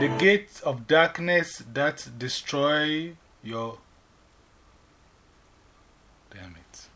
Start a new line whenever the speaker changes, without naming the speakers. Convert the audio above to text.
The gates of darkness that destroy your. Damn it.